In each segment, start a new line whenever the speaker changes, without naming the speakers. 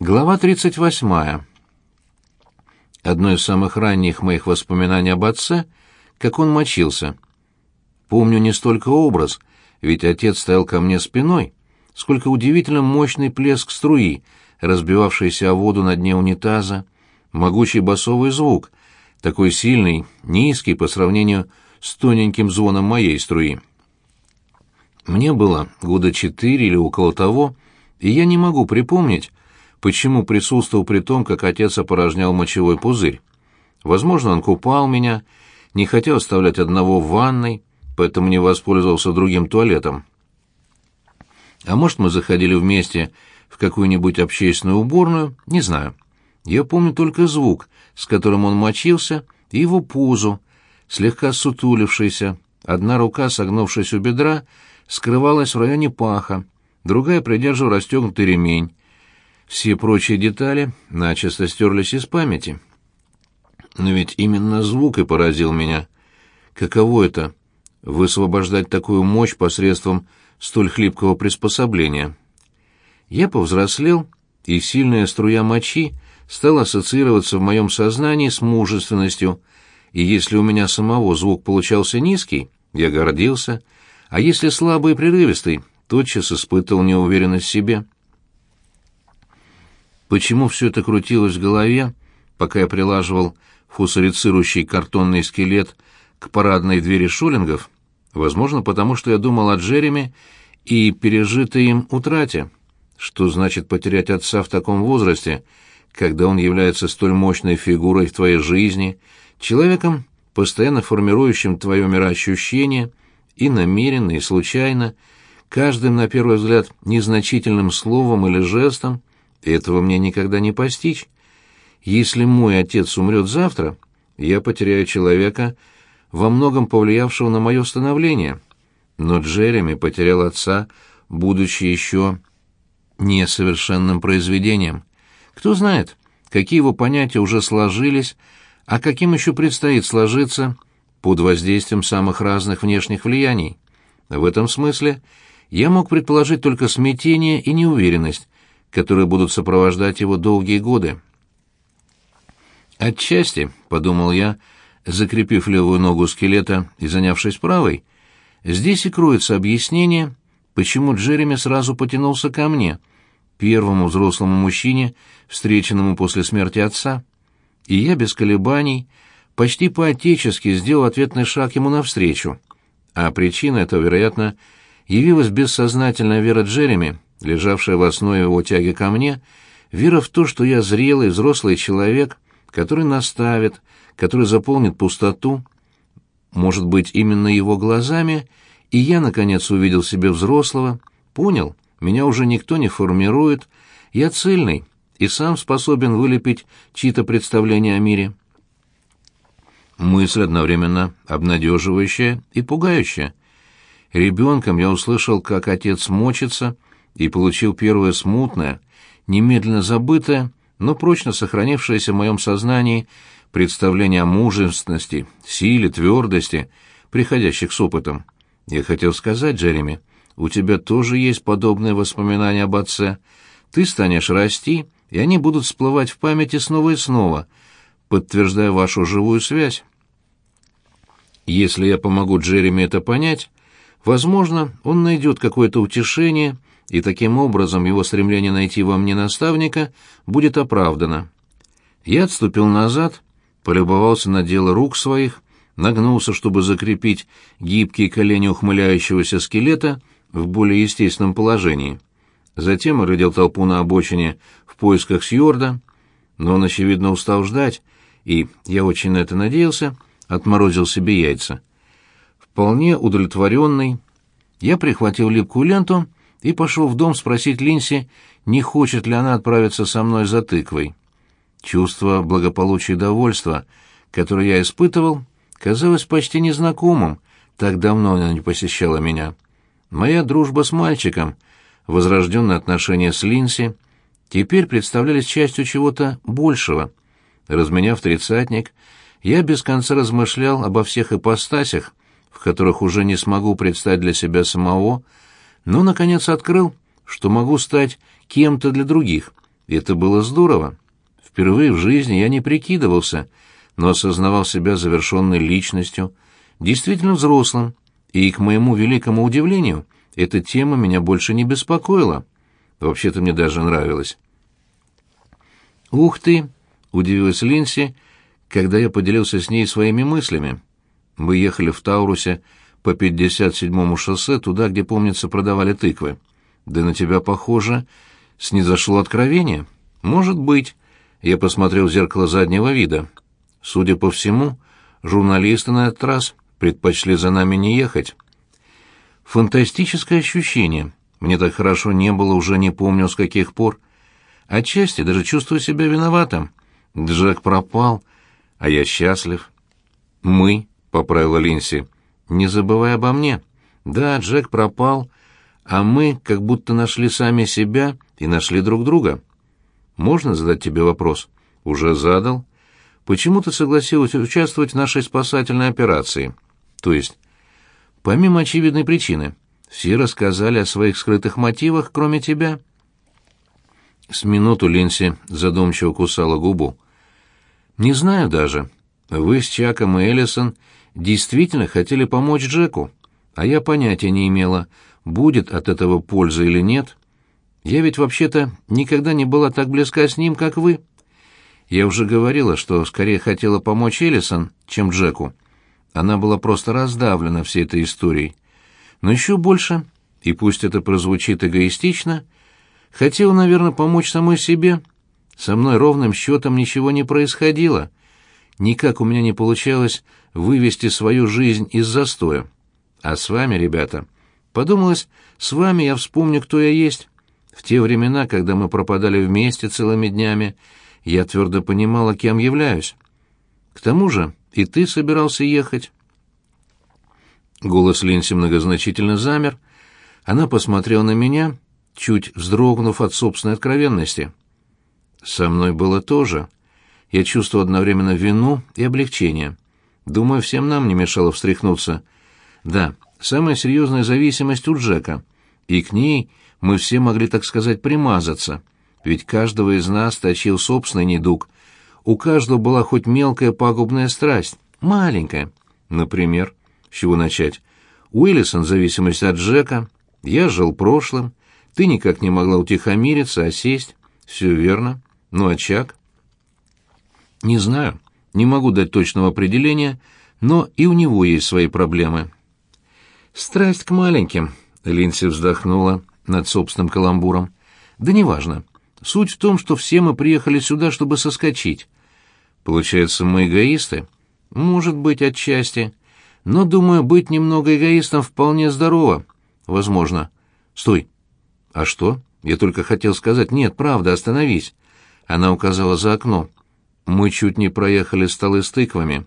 Глава 38. Одно из самых ранних моих воспоминаний об отце, как он мочился. Помню не столько образ, ведь отец стоял ко мне спиной, сколько удивительно мощный плеск струи, разбивавшийся о воду на дне унитаза, могучий басовый звук, такой сильный, низкий по сравнению с тоненьким звоном моей струи. Мне было года четыре или около того, и я не могу припомнить, почему присутствовал при том, как отец опорожнял мочевой пузырь. Возможно, он купал меня, не хотел оставлять одного в ванной, поэтому не воспользовался другим туалетом. А может, мы заходили вместе в какую-нибудь общественную уборную, не знаю. Я помню только звук, с которым он мочился, и его позу, слегка сутулившийся. Одна рука, согнувшись у бедра, скрывалась в районе паха, другая придерживала расстегнутый ремень. Все прочие детали начисто стерлись из памяти. Но ведь именно звук и поразил меня. Каково это — высвобождать такую мощь посредством столь хлипкого приспособления? Я повзрослел, и сильная струя мочи стала ассоциироваться в моем сознании с мужественностью, и если у меня самого звук получался низкий, я гордился, а если слабый и прерывистый, тотчас испытывал неуверенность в себе. Почему все это крутилось в голове, пока я прилаживал фусарицирующий картонный скелет к парадной двери шулингов? Возможно, потому что я думал о Джереми и пережитой им утрате. Что значит потерять отца в таком возрасте, когда он является столь мощной фигурой в твоей жизни, человеком, постоянно формирующим твое мироощущение, и намеренно, и случайно, каждым, на первый взгляд, незначительным словом или жестом, этого мне никогда не постичь. Если мой отец умрет завтра, я потеряю человека, во многом повлиявшего на мое становление. Но Джереми потерял отца, будучи еще несовершенным произведением. Кто знает, какие его понятия уже сложились, а каким еще предстоит сложиться под воздействием самых разных внешних влияний. В этом смысле я мог предположить только смятение и неуверенность, которые будут сопровождать его долгие годы. «Отчасти», — подумал я, закрепив левую ногу скелета и занявшись правой, здесь и кроется объяснение, почему Джереми сразу потянулся ко мне, первому взрослому мужчине, встреченному после смерти отца. И я без колебаний, почти по-отечески сделал ответный шаг ему навстречу. А причина этого, вероятно, явилась бессознательная вера Джереми, лежавшая в основе его тяги ко мне, вера в то, что я зрелый, взрослый человек, который наставит, который заполнит пустоту, может быть, именно его глазами, и я, наконец, увидел себе взрослого, понял, меня уже никто не формирует, я цельный и сам способен вылепить чьи-то представления о мире. Мысль одновременно обнадеживающая и пугающая. Ребенком я услышал, как отец мочится, и получил первое смутное, немедленно забытое, но прочно сохранившееся в моем сознании представление о мужественности, силе, твердости, приходящих с опытом. Я хотел сказать, Джереми, у тебя тоже есть подобные воспоминания об отце. Ты станешь расти, и они будут всплывать в памяти снова и снова, подтверждая вашу живую связь. Если я помогу Джереми это понять, возможно, он найдет какое-то утешение и таким образом его стремление найти во мне наставника будет оправдано. Я отступил назад, полюбовался на дело рук своих, нагнулся, чтобы закрепить гибкие колени ухмыляющегося скелета в более естественном положении. Затем оглядел толпу на обочине в поисках Сьорда, но он, очевидно, устал ждать, и, я очень на это надеялся, отморозил себе яйца. Вполне удовлетворенный, я прихватил липкую ленту и пошел в дом спросить Линси, не хочет ли она отправиться со мной за тыквой. Чувство благополучия и довольства, которое я испытывал, казалось почти незнакомым, так давно она не посещала меня. Моя дружба с мальчиком, возрожденные отношения с Линси, теперь представлялись частью чего-то большего. Разменяв тридцатник, я без конца размышлял обо всех ипостасях, в которых уже не смогу представить для себя самого, но, наконец, открыл, что могу стать кем-то для других, и это было здорово. Впервые в жизни я не прикидывался, но осознавал себя завершенной личностью, действительно взрослым, и, к моему великому удивлению, эта тема меня больше не беспокоила. Вообще-то мне даже нравилось. «Ух ты!» — удивилась Линси, когда я поделился с ней своими мыслями. Мы ехали в Таурусе по 57-му шоссе, туда, где, помнится, продавали тыквы. Да на тебя, похоже, снизошло откровение. Может быть. Я посмотрел в зеркало заднего вида. Судя по всему, журналисты на этот раз предпочли за нами не ехать. Фантастическое ощущение. Мне так хорошо не было уже не помню с каких пор. Отчасти даже чувствую себя виноватым. Джек пропал, а я счастлив. «Мы», — поправила Линси, — «не забывай обо мне. Да, Джек пропал, а мы как будто нашли сами себя и нашли друг друга. Можно задать тебе вопрос?» «Уже задал. Почему ты согласилась участвовать в нашей спасательной операции?» «То есть?» «Помимо очевидной причины. Все рассказали о своих скрытых мотивах, кроме тебя». С минуту Линси задумчиво кусала губу. «Не знаю даже. Вы с Чаком и Эллисон действительно хотели помочь Джеку, а я понятия не имела, будет от этого польза или нет. Я ведь вообще-то никогда не была так близка с ним, как вы. Я уже говорила, что скорее хотела помочь Эллисон, чем Джеку. Она была просто раздавлена всей этой историей. Но еще больше, и пусть это прозвучит эгоистично, — Хотел, наверное, помочь самой себе. Со мной ровным счетом ничего не происходило. Никак у меня не получалось вывести свою жизнь из застоя. А с вами, ребята, подумалось, с вами я вспомню, кто я есть. В те времена, когда мы пропадали вместе целыми днями, я твердо понимала, кем являюсь. К тому же и ты собирался ехать. Голос Линси многозначительно замер. Она посмотрела на меня чуть вздрогнув от собственной откровенности. Со мной было то же. Я чувствовал одновременно вину и облегчение. Думаю, всем нам не мешало встряхнуться. Да, самая серьезная зависимость у Джека. И к ней мы все могли, так сказать, примазаться. Ведь каждого из нас точил собственный недуг. У каждого была хоть мелкая пагубная страсть. Маленькая. Например, с чего начать? Уиллисон — зависимость от Джека. Я жил прошлым. Ты никак не могла утихомириться, а сесть. Все верно. Ну, очаг? Не знаю. Не могу дать точного определения, но и у него есть свои проблемы. Страсть к маленьким, Линси вздохнула над собственным каламбуром. Да неважно. Суть в том, что все мы приехали сюда, чтобы соскочить. Получается, мы эгоисты? Может быть, отчасти. Но, думаю, быть немного эгоистом вполне здорово. Возможно. Стой. «А что?» Я только хотел сказать «Нет, правда, остановись». Она указала за окно. Мы чуть не проехали столы с тыквами.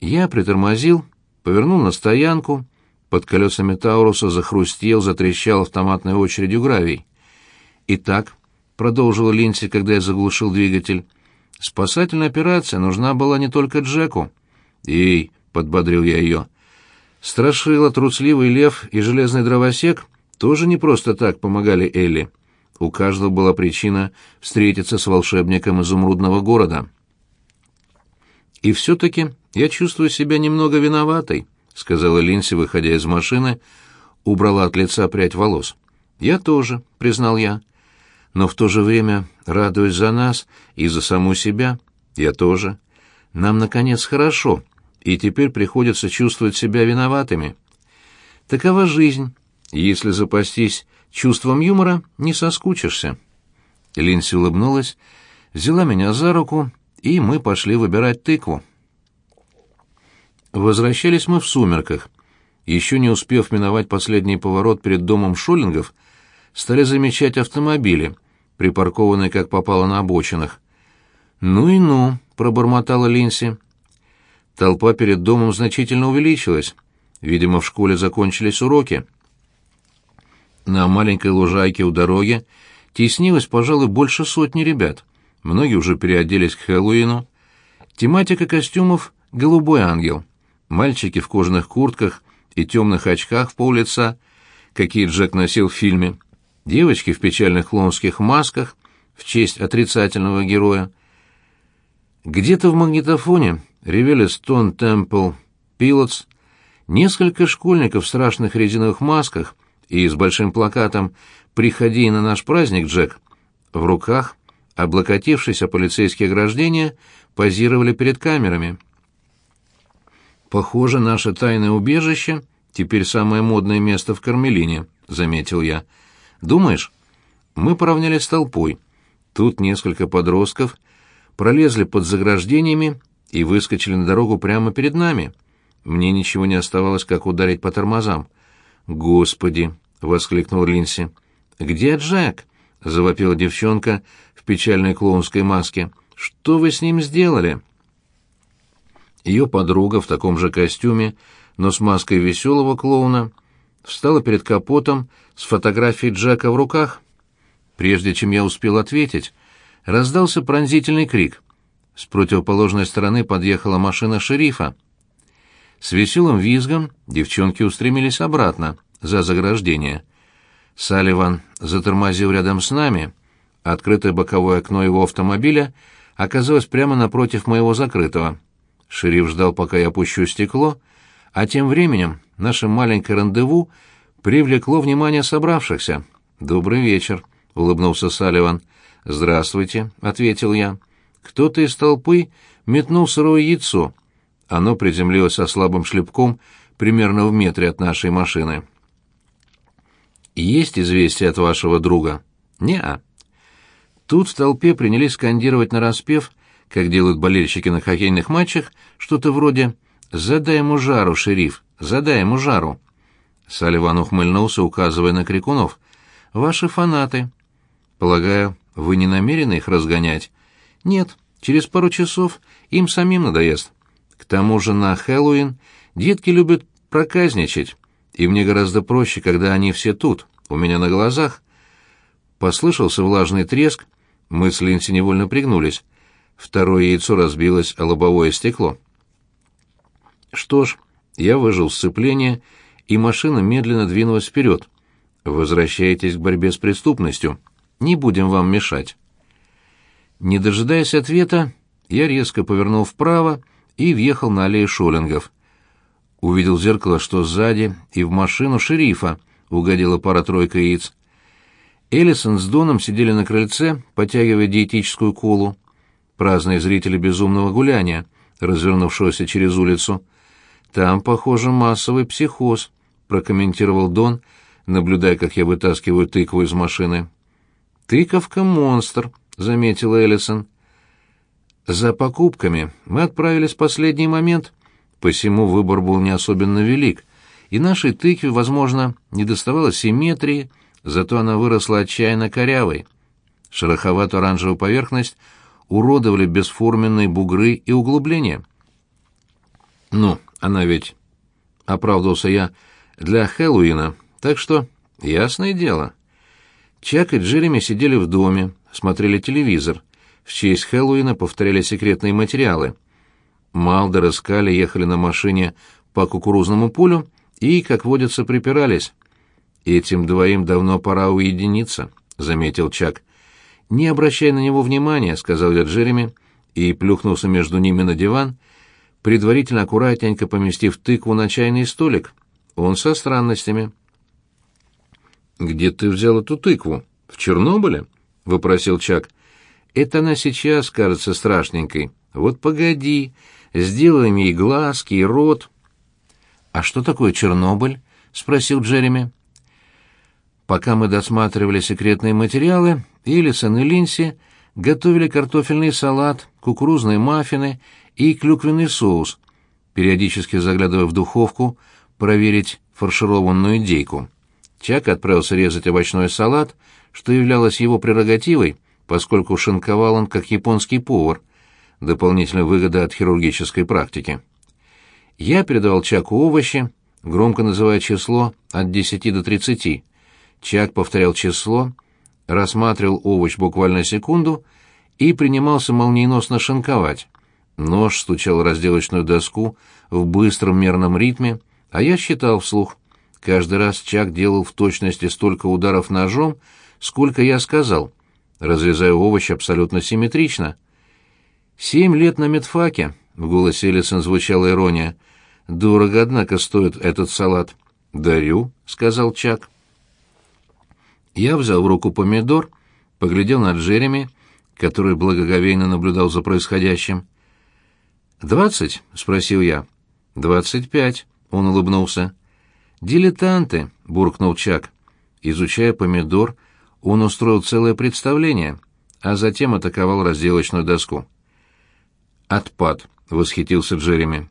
Я притормозил, повернул на стоянку. Под колесами Тауруса захрустел, затрещал автоматной очередью гравий. «Итак», — продолжила Линси, когда я заглушил двигатель, — «спасательная операция нужна была не только Джеку». «Эй», — подбодрил я ее, — «страшила, трусливый лев и железный дровосек тоже не просто так помогали Элли. У каждого была причина встретиться с волшебником изумрудного города. «И все-таки я чувствую себя немного виноватой», — сказала Линси, выходя из машины, убрала от лица прядь волос. «Я тоже», — признал я. «Но в то же время радуюсь за нас и за саму себя. Я тоже. Нам, наконец, хорошо, и теперь приходится чувствовать себя виноватыми. Такова жизнь, если запастись чувством юмора, не соскучишься. Линси улыбнулась, взяла меня за руку, и мы пошли выбирать тыкву. Возвращались мы в сумерках. Еще не успев миновать последний поворот перед домом Шоллингов, стали замечать автомобили, припаркованные как попало на обочинах. «Ну и ну», — пробормотала Линси. Толпа перед домом значительно увеличилась. Видимо, в школе закончились уроки. На маленькой лужайке у дороги теснилось, пожалуй, больше сотни ребят. Многие уже переоделись к Хэллоуину. Тематика костюмов — «Голубой ангел». Мальчики в кожаных куртках и темных очках в пол лица, какие Джек носил в фильме. Девочки в печальных клоунских масках, в честь отрицательного героя. Где-то в магнитофоне ревели Stone Temple Pilots, несколько школьников в страшных резиновых масках и с большим плакатом «Приходи на наш праздник, Джек» в руках, облокотившись о полицейские ограждения, позировали перед камерами. «Похоже, наше тайное убежище теперь самое модное место в Кармелине», — заметил я. «Думаешь?» Мы поравнялись с толпой. Тут несколько подростков пролезли под заграждениями и выскочили на дорогу прямо перед нами. Мне ничего не оставалось, как ударить по тормозам. «Господи!» — воскликнул Линси. «Где Джек?» — завопила девчонка в печальной клоунской маске. «Что вы с ним сделали?» Ее подруга в таком же костюме, но с маской веселого клоуна, встала перед капотом с фотографией Джека в руках. Прежде чем я успел ответить, раздался пронзительный крик. С противоположной стороны подъехала машина шерифа. С веселым визгом девчонки устремились обратно, за заграждение. Салливан затормозил рядом с нами. Открытое боковое окно его автомобиля оказалось прямо напротив моего закрытого. Шериф ждал, пока я опущу стекло, а тем временем наше маленькое рандеву привлекло внимание собравшихся. «Добрый вечер», — улыбнулся Салливан. «Здравствуйте», — ответил я. Кто-то из толпы метнул сырое яйцо. Оно приземлилось со слабым шлепком примерно в метре от нашей машины. «Есть известие от вашего друга?» «Не-а». Тут в толпе принялись скандировать нараспев, как делают болельщики на хоккейных матчах, что-то вроде «Задай ему жару, шериф, задай ему жару». Салливан ухмыльнулся, указывая на крикунов. «Ваши фанаты». «Полагаю, вы не намерены их разгонять?» «Нет, через пару часов им самим надоест. К тому же на Хэллоуин детки любят проказничать, и мне гораздо проще, когда они все тут, у меня на глазах». Послышался влажный треск, мы с Линси невольно пригнулись. Второе яйцо разбилось о лобовое стекло. Что ж, я выжил сцепление, и машина медленно двинулась вперед. Возвращайтесь к борьбе с преступностью. Не будем вам мешать. Не дожидаясь ответа, я резко повернул вправо и въехал на аллею шолингов. Увидел в зеркало, что сзади и в машину шерифа угодила пара-тройка яиц. Эллисон с Доном сидели на крыльце, потягивая диетическую колу. Праздные зрители безумного гуляния, развернувшегося через улицу. «Там, похоже, массовый психоз», — прокомментировал Дон, наблюдая, как я вытаскиваю тыкву из машины. «Тыковка-монстр», — заметила Эллисон. За покупками мы отправились в последний момент, посему выбор был не особенно велик, и нашей тыкве, возможно, не доставало симметрии, зато она выросла отчаянно корявой. Шероховатую оранжевую поверхность уродовали бесформенные бугры и углубления. «Ну, она ведь...» — оправдывался я для Хэллоуина, так что ясное дело. Чак и Джереми сидели в доме, смотрели телевизор. В честь Хэллоуина повторяли секретные материалы. Малдер и Скали ехали на машине по кукурузному полю и, как водится, припирались. «Этим двоим давно пора уединиться», — заметил Чак. «Не обращай на него внимания», — сказал я Джереми, и плюхнулся между ними на диван, предварительно аккуратненько поместив тыкву на чайный столик. Он со странностями. «Где ты взял эту тыкву? В Чернобыле?» — вопросил Чак. «Это она сейчас кажется страшненькой. Вот погоди, сделаем ей глазки и рот». «А что такое Чернобыль?» — спросил Джереми. Пока мы досматривали секретные материалы, Элисон и Линси готовили картофельный салат, кукурузные маффины и клюквенный соус, периодически заглядывая в духовку проверить фаршированную индейку. Чак отправился резать овощной салат, что являлось его прерогативой, поскольку шинковал он как японский повар, дополнительная выгода от хирургической практики. Я передавал Чаку овощи, громко называя число от 10 до 30. Чак повторял число, рассматривал овощ буквально секунду и принимался молниеносно шинковать. Нож стучал в разделочную доску в быстром мерном ритме, а я считал вслух. Каждый раз Чак делал в точности столько ударов ножом, сколько я сказал. разрезаю овощи абсолютно симметрично. «Семь лет на медфаке», — в голосе Элисон звучала ирония. «Дорого, однако, стоит этот салат». «Дарю», — сказал Чак. Я взял в руку помидор, поглядел на Джереми, который благоговейно наблюдал за происходящим. «Двадцать?» — спросил я. «Двадцать пять», — он улыбнулся. «Дилетанты», — буркнул Чак. Изучая помидор, он устроил целое представление, а затем атаковал разделочную доску. «Отпад», — восхитился Джереми.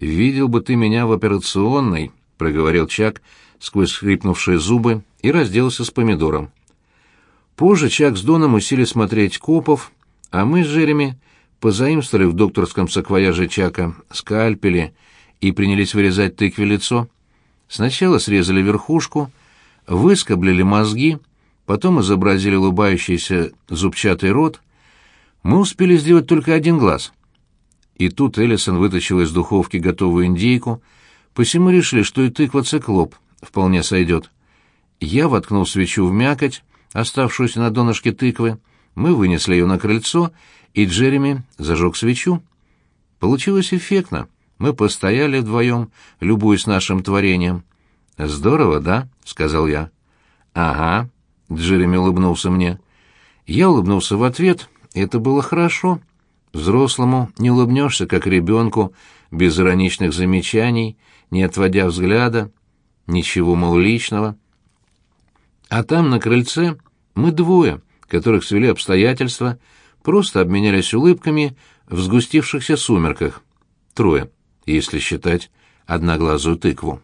«Видел бы ты меня в операционной», — проговорил Чак сквозь скрипнувшие зубы и разделался с помидором. Позже Чак с Доном усили смотреть копов, а мы с Джереми позаимствовали в докторском саквояже Чака скальпели и принялись вырезать тыкве лицо. Сначала срезали верхушку, выскоблили мозги, потом изобразили улыбающийся зубчатый рот. Мы успели сделать только один глаз. И тут Эллисон вытащил из духовки готовую индейку, посему решили, что и тыква-циклоп вполне сойдет. Я воткнул свечу в мякоть, оставшуюся на донышке тыквы, мы вынесли ее на крыльцо, и Джереми зажег свечу. Получилось эффектно. Мы постояли вдвоем, любуясь нашим творением. «Здорово, да?» — сказал я. «Ага», — Джереми улыбнулся мне. Я улыбнулся в ответ, это было хорошо. Взрослому не улыбнешься, как ребенку, без ироничных замечаний, не отводя взгляда, ничего, мол, личного. А там, на крыльце, мы двое, которых свели обстоятельства, просто обменялись улыбками в сгустившихся сумерках. Трое, если считать одноглазую тыкву.